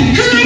Good